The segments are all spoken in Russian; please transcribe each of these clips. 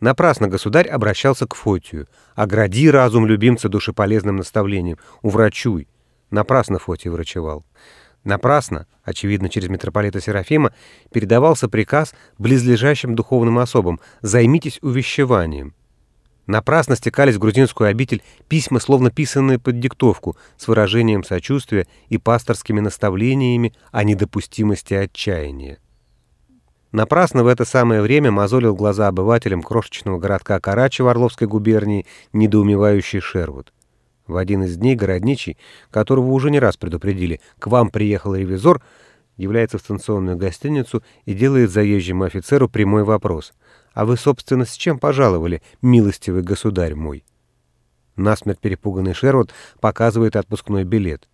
Напрасно государь обращался к Фотию. «Огради разум любимца душеполезным наставлением, уврачуй». Напрасно Фотий врачевал. Напрасно, очевидно, через митрополита Серафима, передавался приказ близлежащим духовным особам «займитесь увещеванием». Напрасно стекались в грузинскую обитель письма, словно писанные под диктовку, с выражением сочувствия и пасторскими наставлениями о недопустимости отчаяния. Напрасно в это самое время мозолил глаза обывателям крошечного городка Карачи в Орловской губернии недоумевающий Шервуд. В один из дней городничий, которого уже не раз предупредили, к вам приехал ревизор, является в станционную гостиницу и делает заезжему офицеру прямой вопрос. «А вы, собственно, с чем пожаловали, милостивый государь мой?» Насмерть перепуганный Шервуд показывает отпускной билет.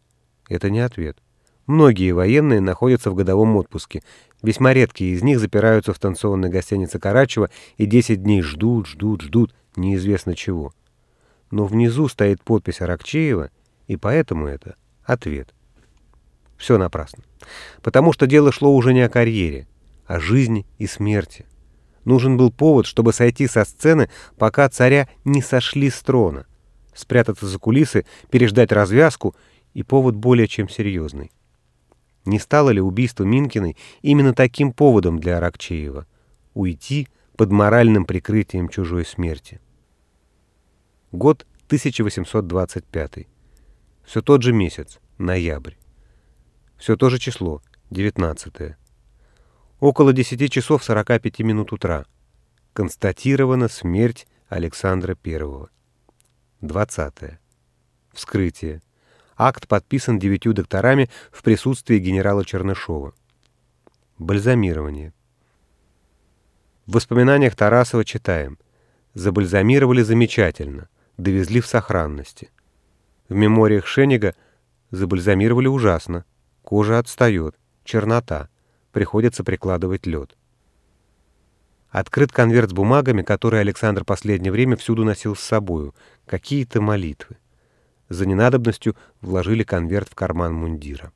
Это не ответ. Многие военные находятся в годовом отпуске. Весьма редкие из них запираются в станционной гостинице Карачева и 10 дней ждут, ждут, ждут, неизвестно чего. Но внизу стоит подпись Аракчеева, и поэтому это ответ. Все напрасно. Потому что дело шло уже не о карьере, а о жизни и смерти. Нужен был повод, чтобы сойти со сцены, пока царя не сошли с трона, спрятаться за кулисы, переждать развязку, и повод более чем серьезный. Не стало ли убийство Минкиной именно таким поводом для Аракчеева? Уйти под моральным прикрытием чужой смерти. Год 1825. Все тот же месяц, ноябрь. Все то же число, 19. Около 10 часов 45 минут утра. Констатирована смерть Александра I. 20. Вскрытие. Акт подписан девятью докторами в присутствии генерала Чернышова. Бальзамирование. В воспоминаниях Тарасова читаем. Забальзамировали замечательно, довезли в сохранности. В мемориях Шенига забальзамировали ужасно. Кожа отстает, чернота, приходится прикладывать лед. Открыт конверт с бумагами, которые Александр последнее время всюду носил с собою, какие-то молитвы. За ненадобностью вложили конверт в карман мундира.